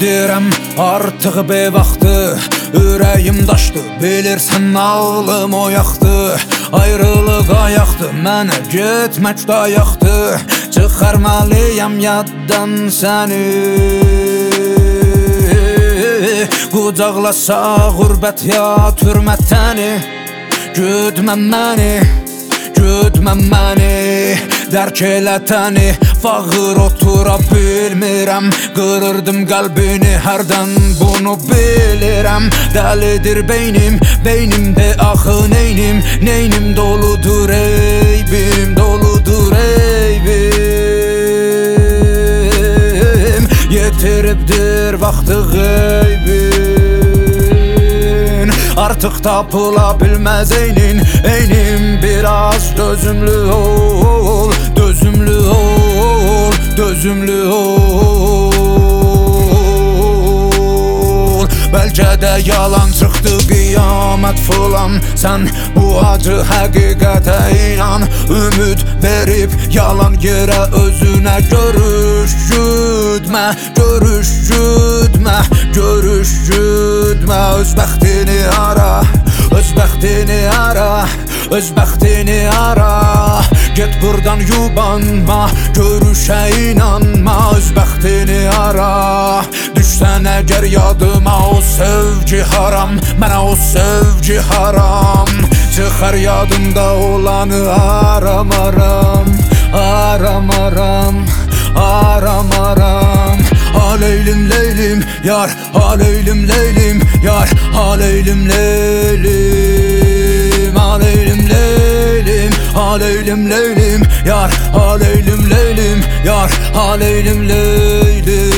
deyirəm artıq be vaxtı Ürəyim daşdı, bilirsən ağlım oyaqdı Ayrılıq ayaqdı, mənə getmək dayaqdı Çıxarmalıyam yaddan səni. Qucaqlasa qürbət ya türmətəni Güdmə məni, güdmə məni Dərk elə təni, fağır otura bilmirəm. Qırırdım qəlbini hərdən bunu bilirəm. Dəlidir beynim, beynimdə axı neynim? Neynim doludur eybim, doludur eybim Yetiribdir vaxtı qeybin. Artıq tapıla bilməz eynin Eynim biraz dözümlü ol Dözümlü ol Dözümlü ol Bəlkə də yalan çıxdı qiyamət filan Sən bu acı həqiqətə inan. Ümid verib yalan yerə özünə görüş güdmə Görüş güdmə, görüş güdmə Öz bəxtini ara, öz bəxtini ara Öz bəxtini ara Get burdan yubanma Görüşə inanma Öz bəxtini ara. Düşsən əgər yadıma o sevgi haram Mənə o sevgi haram. Çıxar yadımda olanı aramaram Aramaram Aramaram Ha leylim leylim yar Ha leylim yar Ha leylim leylim leylim leylim Yar. Ha leylim leylim Yar. Ha leylim leylim.